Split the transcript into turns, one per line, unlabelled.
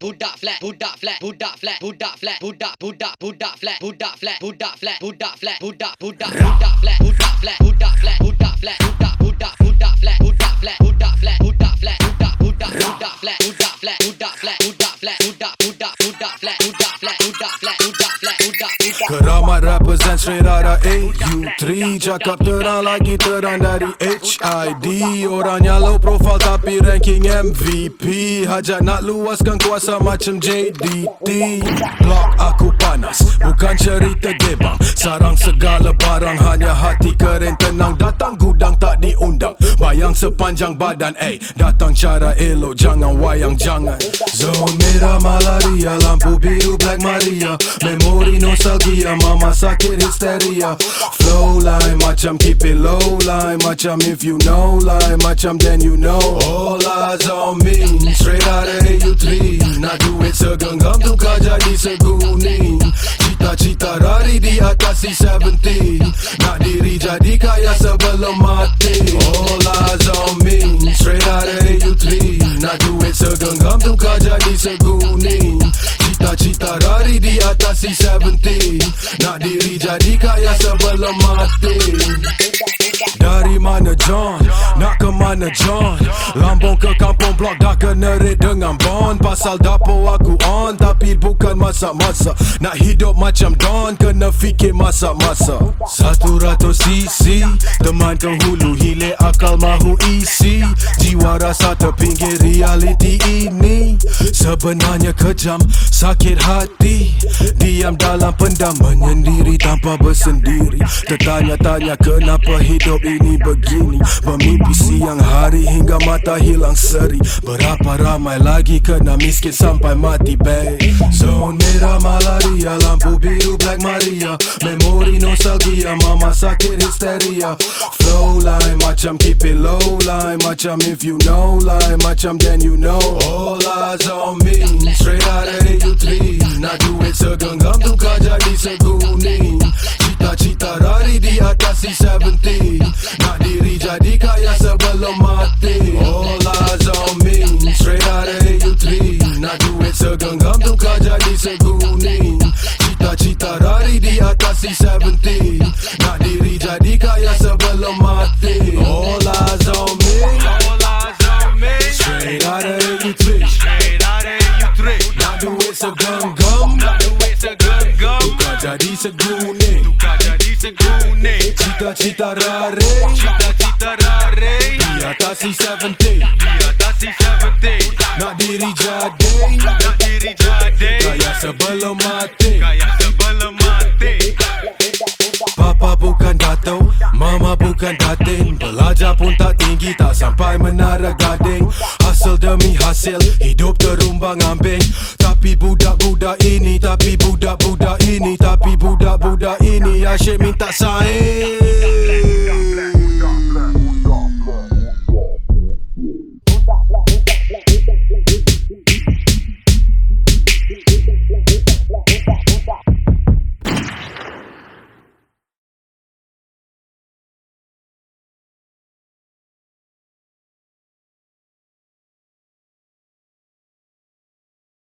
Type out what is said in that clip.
Buddha flat, Buddha flat, Buddha flat, Buddha flat, Buddha, Buddha, Buddha flat, Buddha flat, Buddha flat, Buddha flat, Buddha, Buddha, Buddha flat, Buddha flat, Buddha flat, Buddha flat, Buddha, Buddha, Buddha flat, Buddha flat, Buddha flat, Buddha flat, Buddha, Buddha, Buddha flat, Buddha flat, Buddha flat, Buddha flat, Buddha, Buddha, Buddha flat, Buddha flat, Buddha flat, Buddha
Keramat represent straight out of AU3 Cakap terang lagi terang dari HID Orangnya low profile tapi ranking MVP Hajat nak luaskan kuasa macam JDT Blok aku panas, bukan cerita gebang. Sarang segala barang hanya hati keren tenang. Datang tak Bayang sepanjang badan, eh. Datang cara elok, jangan wayang jangan. Zone merah malaria, lampu biru black maria. Memori nostalgia, mama sakit histeria. Flow line, macam keep it low line. Macam if you know line, macam then you know. All eyes on me, straight out of AU3 Nak duit segenggam tukar jadi seguning Cita-cita rari di atas C70 Nak diri jadi kaya sebelum mati segenggam tukar jadi seguning Cita-cita rari di atas C70 Nak diri jadi kaya sebelum mati. Dari mana John? Ke mana John? Lambung ke kampung blok dah kena red dengan bond. Pasal dapur aku on tapi bukan masak-masak Nak hidup macam Don kena fikir masak-masak Satu ratus cc Teman penghulu hilir akal mahu isi. Jiwa rasa terpinggir reality ini. Sebenarnya kejam sakit hati. Diam dalam pendam menyendiri tanpa bersendiri. Tertanya-tanya kenapa hidup ini begini? Bermimpi siang hari hingga mata hilang seri. Berapa ramai lagi kena miskin sampai mati babe. Zone merah malaria Lampu biru black maria. Memori nostalgia Mama sakit histeria. Flow line macam keep it low line. Macam if you know line Macam then you know. All eyes on me Straight out of AU3 Nak duit segenggam tukar jadi seguning Cita-cita rari di atas C70 Nak diri jadi segenggam tukar jadi seguning Cita-cita rari di atas C70 Nak diri jadi kaya sebelum mati All eyes on me
All eyes on me.
Straight out of AU3
Straight out of U3.
Nak duit segenggam
Nak duit segenggam.
Tukar jadi seguning
Tukar jadi seguning.
Cita-cita rari
Cita-cita rare.
Di atas C70
Di atas C70.
Nak diri jadi sebelum mati.
Sebelum mati.
Papa bukan dato Mama bukan datin Belajar pun tak tinggi Tak sampai menara gading. Hasil demi hasil Hidup terumbang ambing. Tapi budak-budak ini Tapi budak-budak ini Tapi budak-budak ini. Asyik minta saing